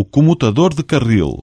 o comutador de carril.